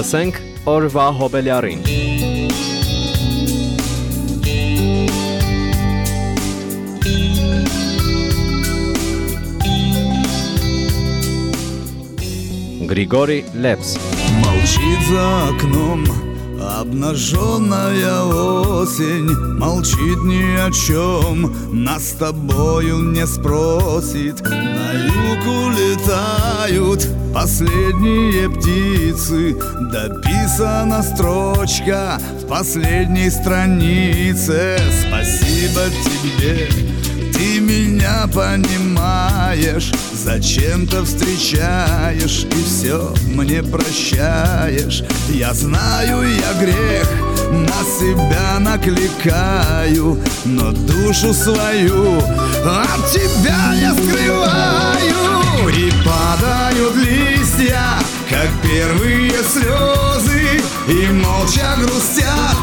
Լսենք օրվա հոբելյարին։ Григорий Лепс Молчит за окном Обнаженная осень молчит ни о чем Нас с тобою не спросит На юг улетают последние птицы Дописана строчка в последней странице. Спасибо тебе, ты меня понимаешь Зачем-то встречаешь и все мне прощаешь. Я знаю, я грех на себя накликаю Но душу свою от тебя я скрываю первые слезы И молча грустят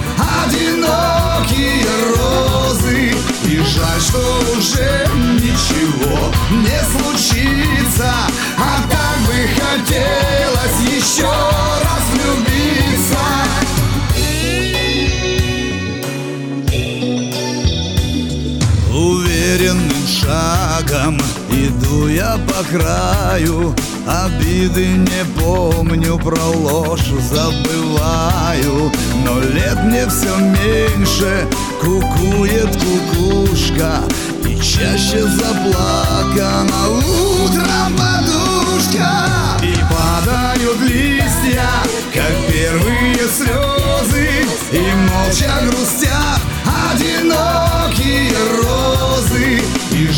одинокие розы. И жаль, что уже ничего не случится. А так бы хотелось еще раз влюбиться. Уверенным шагом иду я по краю Обиды не помню, про ложь забываю Но лет мне все меньше, кукует кукушка И чаще заплакана утром подушка. И падают листья, как первые слезы И молча грустят одинокие розы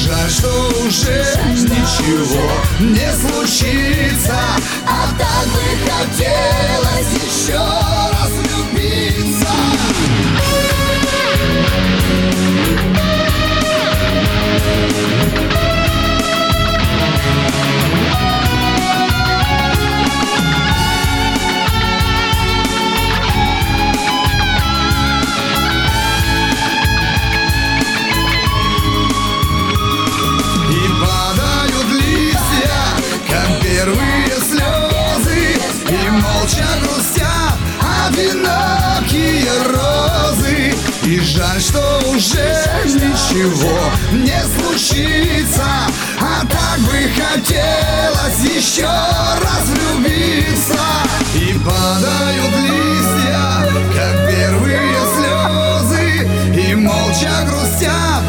жаль, что уже ничего не случится. А так бы хотелось еще раз влюбиться. И падают листья, как первые слезы И молча грустят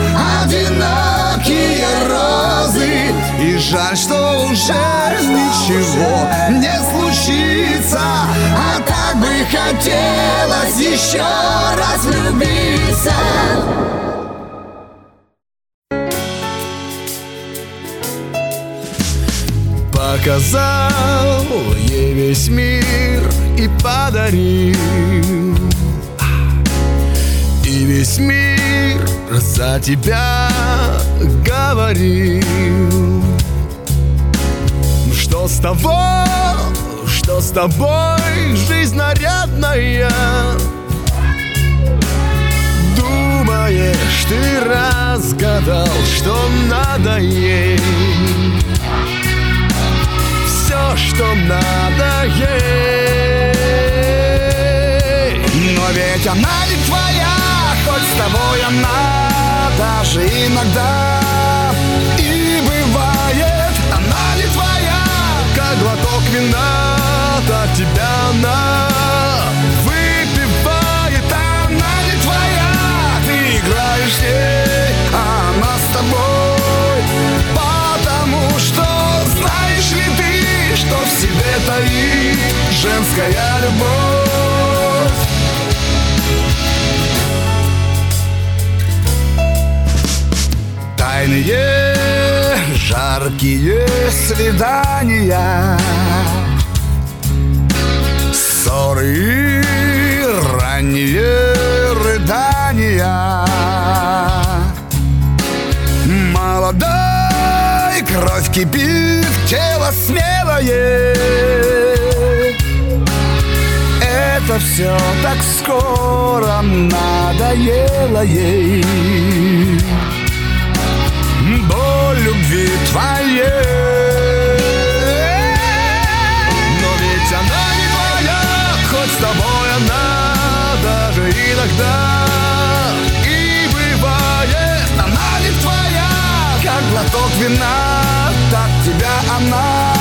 одинокие розы. И жаль, что уже ничего не случится. А так бы хотелось еще раз влюбиться Показал ей весь мир и подарил. И весь мир за тебя говорил. Что с того, что с тобой жизнь нарядная? Думаешь, ты разгадал, что надо ей Что надо ей Но ведь она не твоя, хоть с тобой она даже иногда И бывает, она не твоя, как глоток вина от тебя она женская любовь. Тайные жаркие свидания. Ссоры ранние рыдания. Молодой кровь кипит, тело смелое все так скоро надоело ей. Боль любви твоей. Но ведь она не твоя, хоть с тобой она даже иногда И бывает, она не твоя, как глоток вина, так тебя она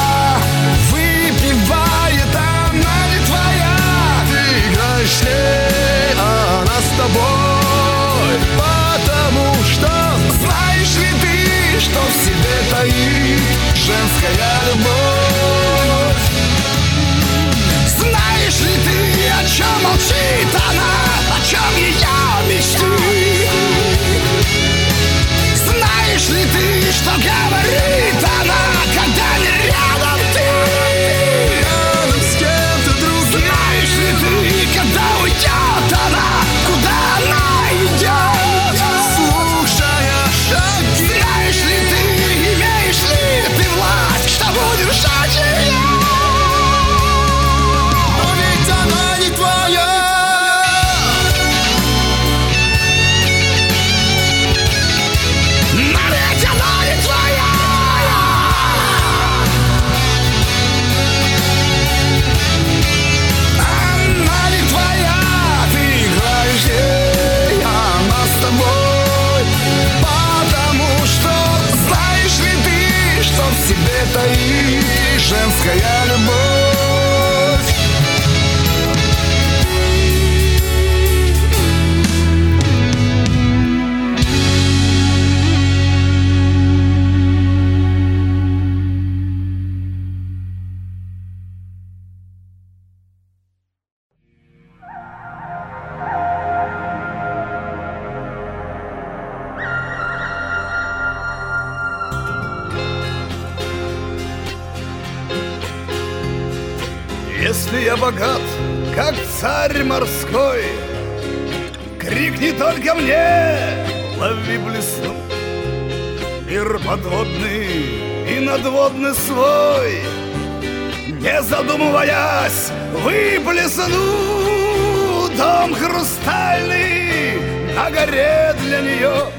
нее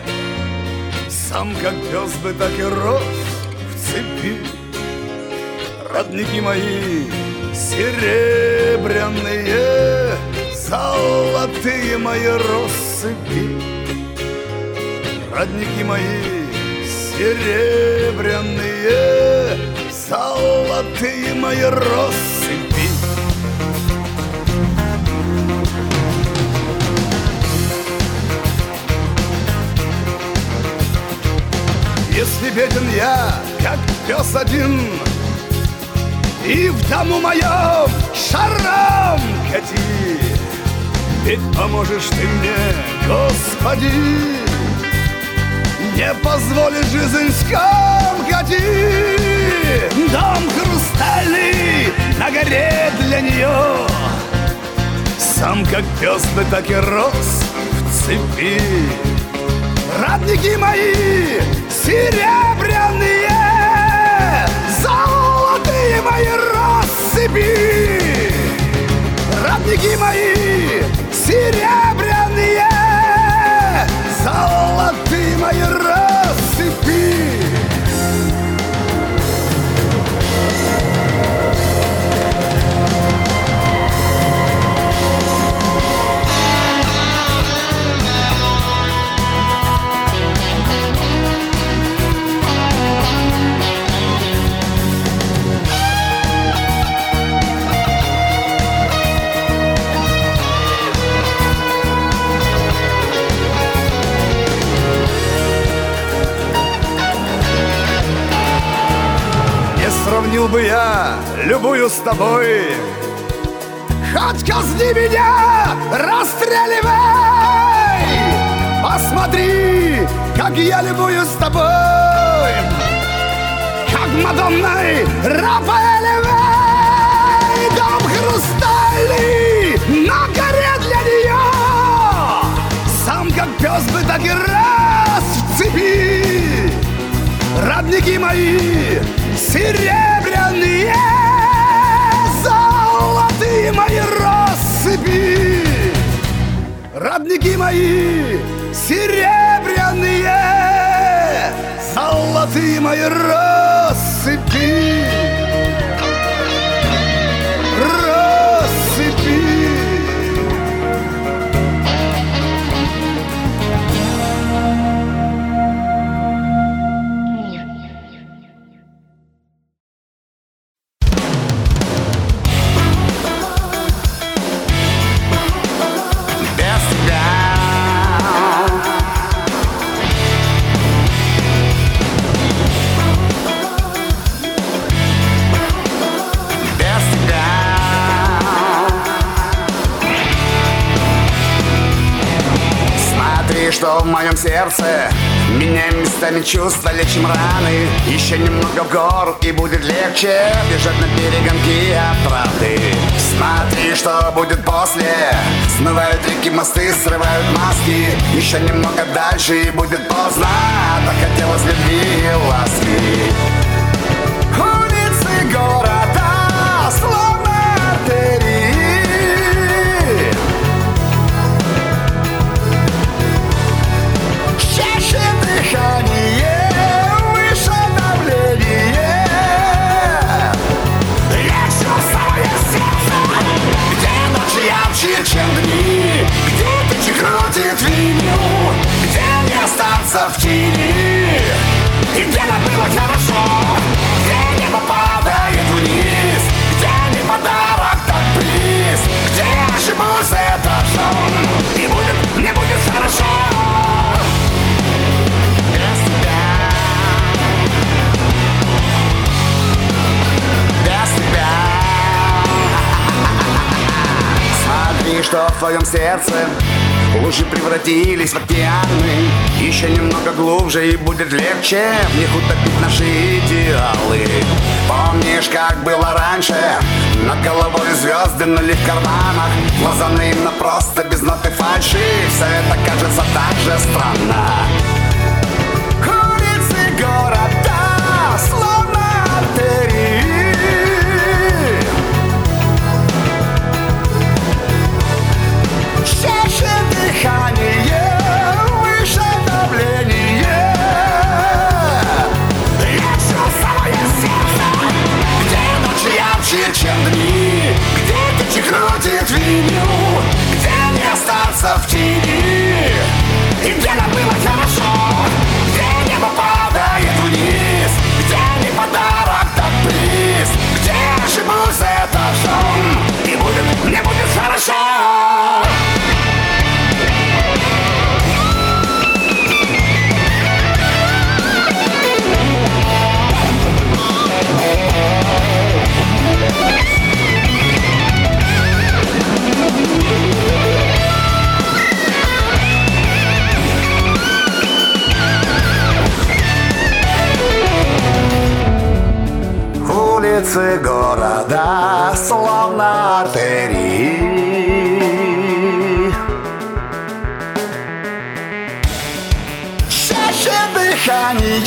Сам как пес бы так и рос в цепи Родники мои серебряные, Золотые мои россыпи. Родники мои серебряные, Золотые мои россыпи. Если беден я, как пес один, и в дому моем шаром кати Ведь поможешь ты мне, Господи. Не позволит жизнь скомкати Дом хрустальный на горе для нее Сам как пес бы так и рос в цепи. Радники мои серебряные тобой. Хоть казни меня, расстреливай. Посмотри, как я любую с тобой. Как Мадонной Рафаэлевой Дом хрустальный на горе для нее Сам как пес бы так и раз в цепи. Родники мои серебряные Родники мои серебряные Золотые мои россыпи в моем сердце. Меняем местами чувства, лечим раны. Еще немного в гору и будет легче Бежать на перегонки от правды. Смотри, что будет после. Смывают реки, мосты, срывают маски. Еще немного дальше и будет поздно. Так хотелось любви и ласки ярче, чем дни Где тучи крутит виню, где не остаться в тени? И где нам было хорошо, где небо падает вниз? Где не подарок, так приз, где ошибусь этажом И будет, мне будет хорошо что в твоем сердце Лучше превратились в океаны. Еще немного глубже и будет легче. В них утопить наши идеалы. Помнишь, как было раньше? Над головой звезды нули в карманах. Глаза наивно просто без ноты фальши. Все это кажется так же странно. Улицы города, ярче, чем дни. Где тучи крутит виню, где не остаться в тени. И где нам было хорошо, Улицы города словно артерии. Чаще дыхание,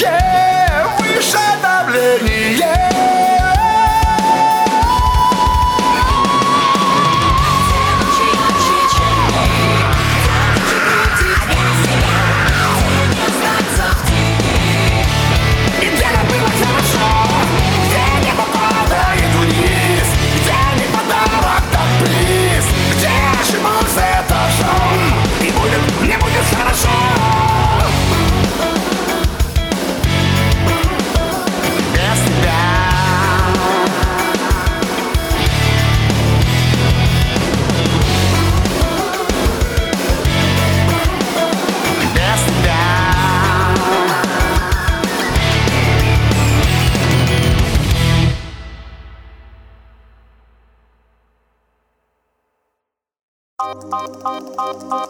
Ты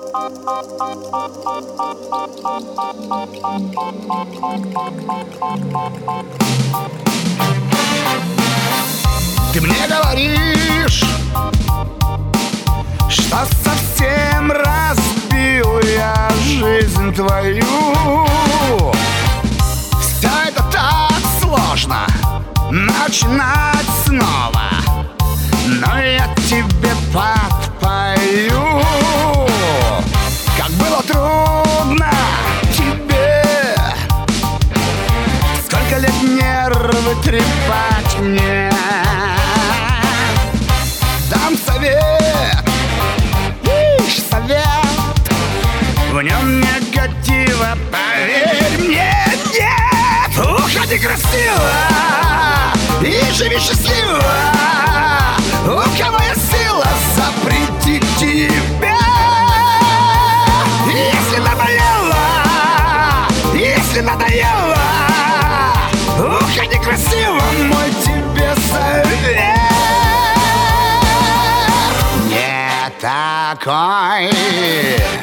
мне говоришь, что совсем разбил я жизнь твою. Все это так сложно начинать снова Но я тебе подпою трудно тебе. Сколько лет нервы трепать мне? Дам совет, ишь, совет. В нем негатива, поверь мне, нет. Уходи красиво и живи счастливо. У кого есть сила запретить Не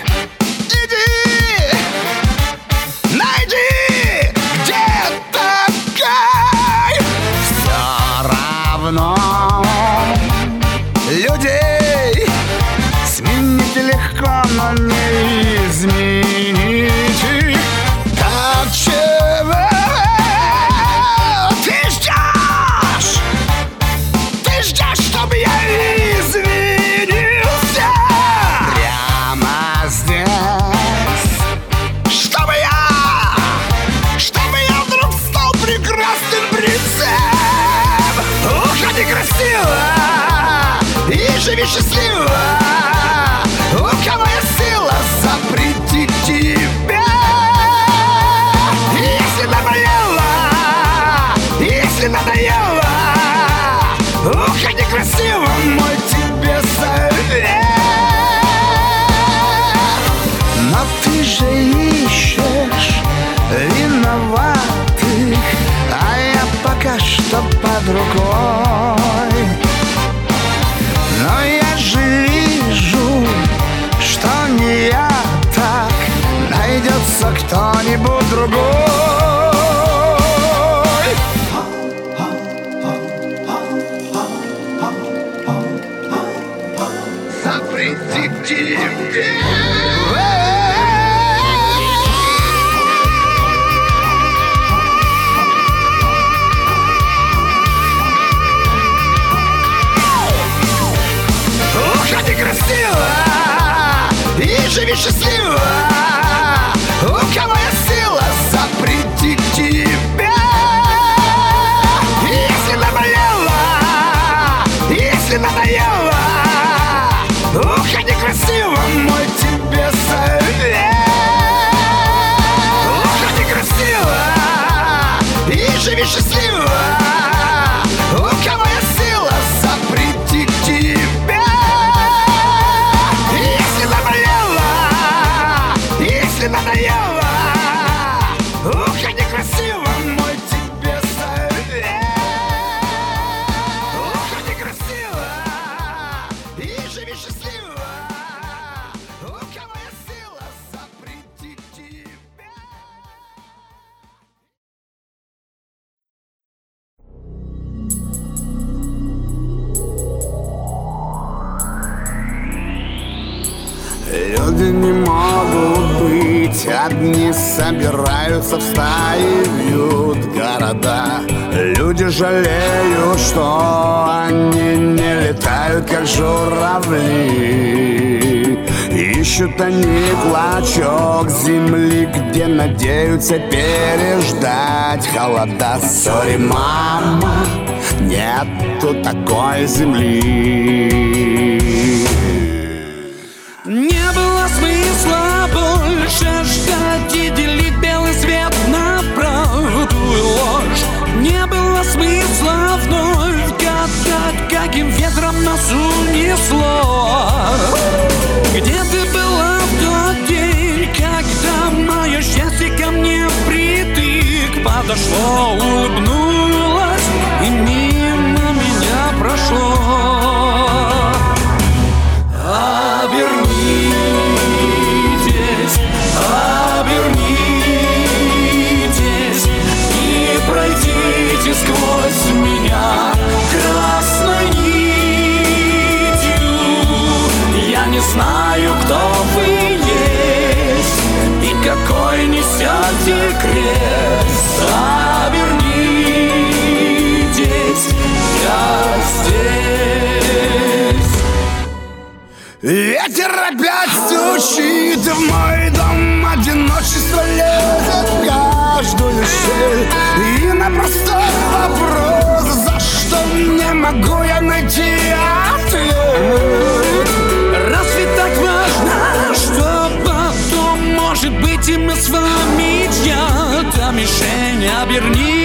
Уходи Запретите и живи счастливо! Одни собираются в стаи, вьют города. Люди жалеют, что они не летают, как журавли. Ищут они клочок земли, где надеются переждать холода. Сори, мама, нету такой земли. подошло, улыбнулось щит в мой дом одиночество лезет в каждую щель. И на простой вопрос За что не могу я найти ответ? Разве так важно, что потом Может быть и мы с вами чья-то мишень Оберни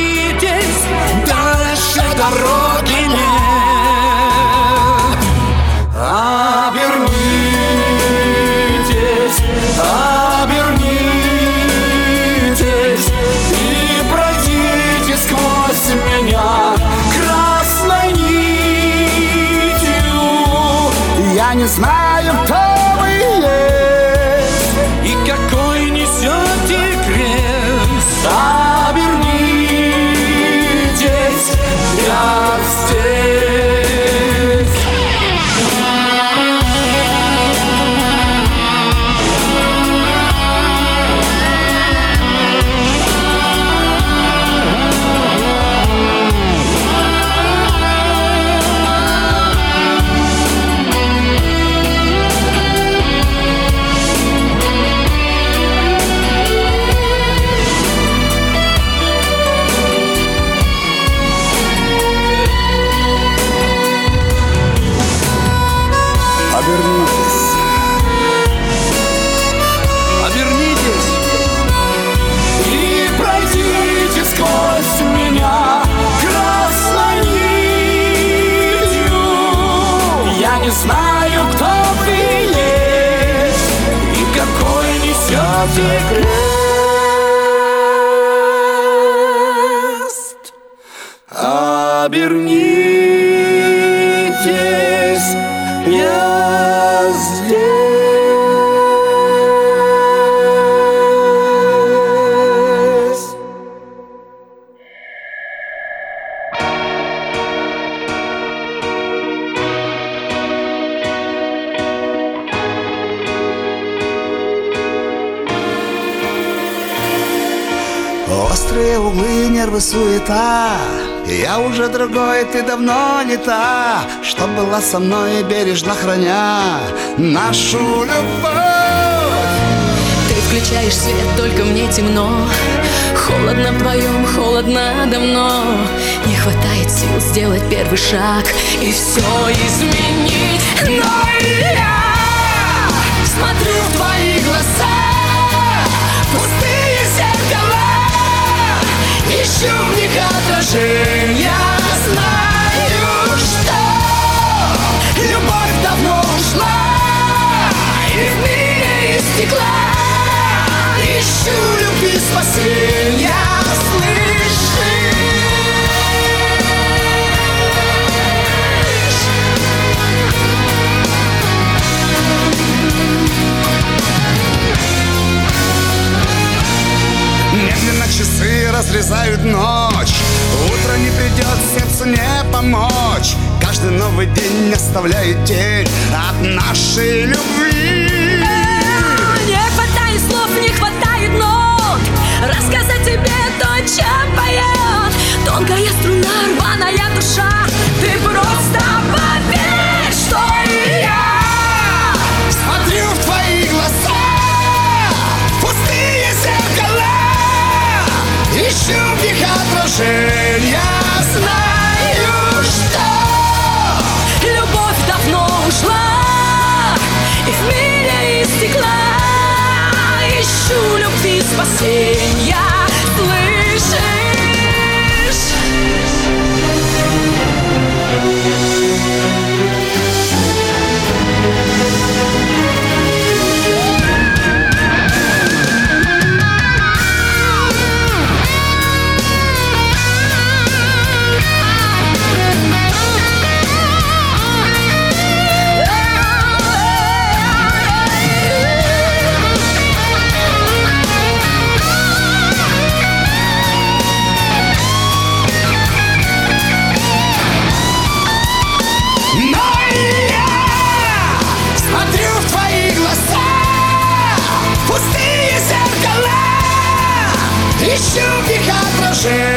тебе крест. Суета Я уже другой, ты давно не та. Что была со мной, бережно храня Нашу любовь. Ты включаешь свет, только мне темно. Холодно вдвоем, холодно давно. Не хватает сил сделать первый шаг И все изменить. Но я смотрю в твои глаза Ищу в них отражения Знаю, что Любовь давно ушла И в мире из стекла Ищу любви спасения Слышишь? Часы разрезают ночь. Утро не придет, сердцу не помочь. Каждый новый день оставляет тень От нашей любви. Не хватает слов, не хватает нот. Рассказать тебе отражения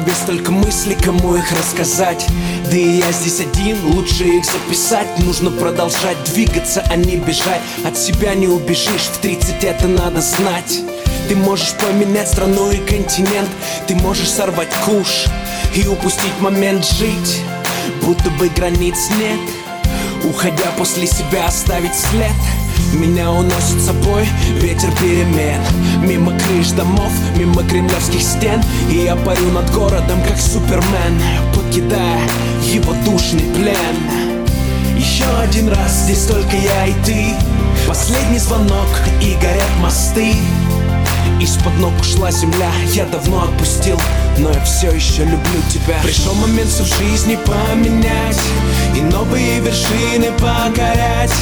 голове столько мыслей, кому их рассказать? Да и я здесь один, лучше их записать. Нужно продолжать двигаться, а не бежать. От себя не убежишь, в 30 это надо знать. Ты можешь поменять страну и континент. Ты можешь сорвать куш и упустить момент жить. Будто бы границ нет. Уходя после себя оставить след Меня уносит с собой ветер перемен. Мимо крыш домов, мимо кремлевских стен. И я парю над городом, как супермен Покидая его душный плен. Еще один раз, здесь только я и ты. Последний звонок и горят мосты. Из-под ног ушла земля, я давно отпустил но я все еще люблю тебя. Пришел момент всю в жизни поменять И новые вершины покорять.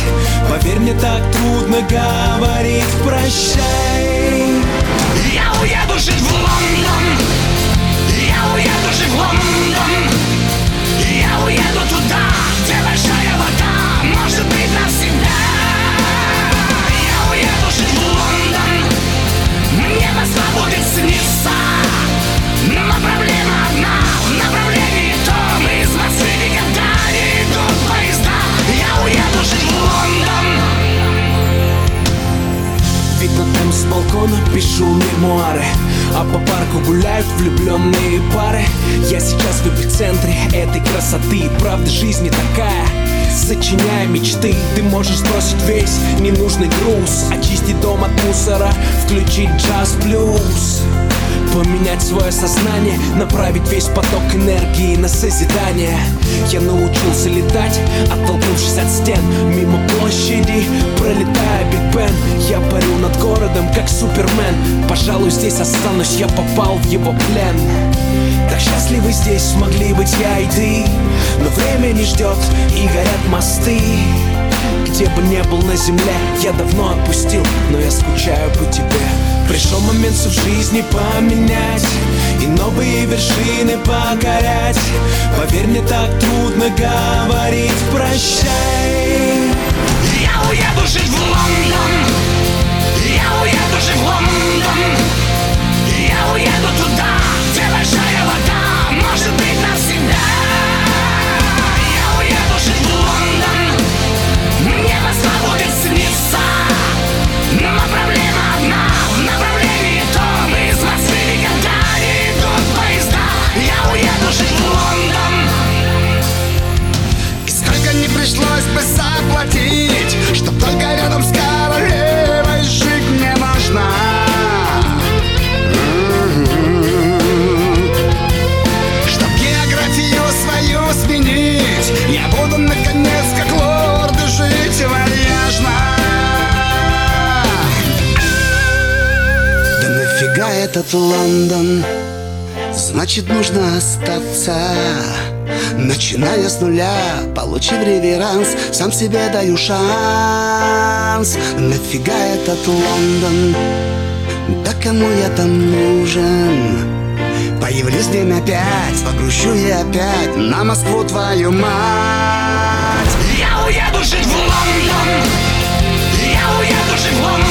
Поверь, мне так трудно говорить прощай Я уеду жить в Лондон. Я уеду жить в Лондон. Я уеду туда, где большая балкона пишу мемуары. А по парку гуляют влюбленные пары. Я сейчас в эпицентре этой красоты. Правда жизни такая. Сочиняя мечты Ты можешь сбросить весь ненужный груз. Очистить дом от мусора Включить джаз-блюз Поменять свое сознание Направить весь поток энергии на созидание. Я научился летать, оттолкнувшись от стен. Мимо площади, пролетая Биг Бен. Я парю городом, как Супермен. Пожалуй, здесь останусь, я попал в его плен. Так счастливы здесь смогли быть я и ты Но время не ждет и горят мосты. Где бы не был на земле, я давно отпустил, но я скучаю по тебе. Пришел момент всю в жизни поменять И новые вершины покорять. Поверь, мне так трудно говорить прощай Я уеду жить в Лондон Я уеду в Лондон Я уеду туда, где большая вода Может быть навсегда. Я уеду в Лондон Небо будет сниться Но проблема одна. В направлении том Из Москвы идут поезда. Я уеду в Лондон сколько не пришлось бы заплатить Чтоб только рядом с этот Лондон? Значит, нужно остаться Начиная с нуля, получив реверанс Сам себе даю шанс Нафига этот Лондон? Да кому я там нужен? Появлюсь день опять, погрущу я опять На Москву твою мать Я уеду жить в Лондон Я уеду жить в Лондон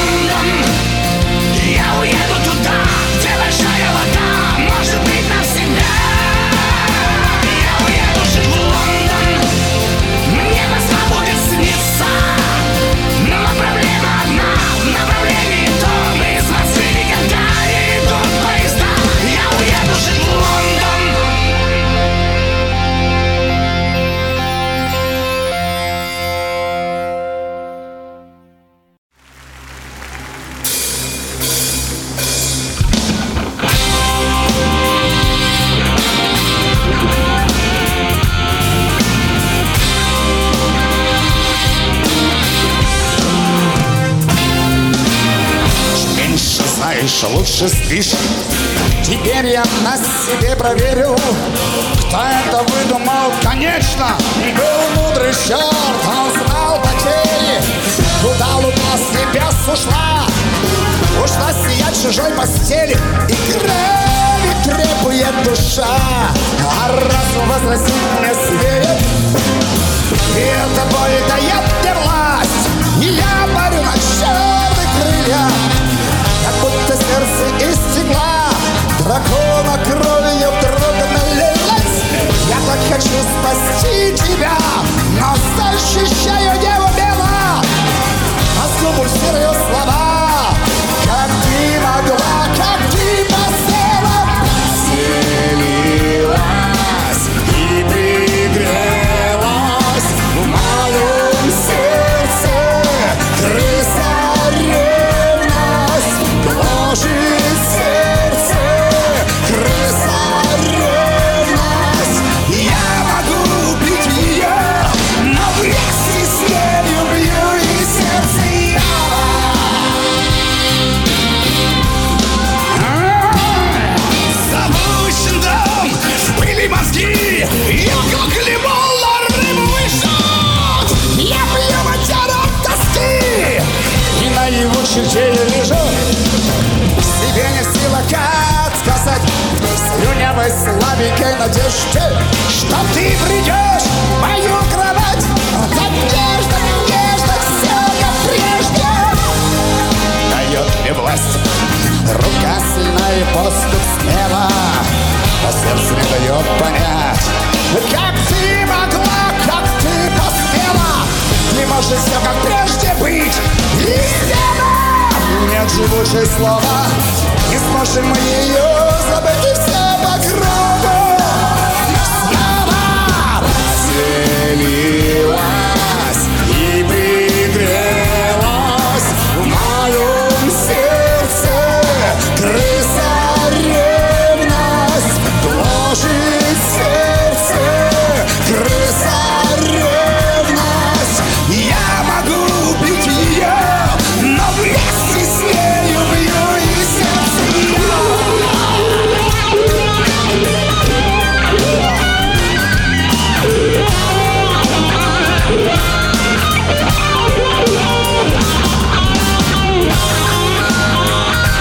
спасти тебя. Но защищаю надежде, что ты при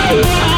Yeah!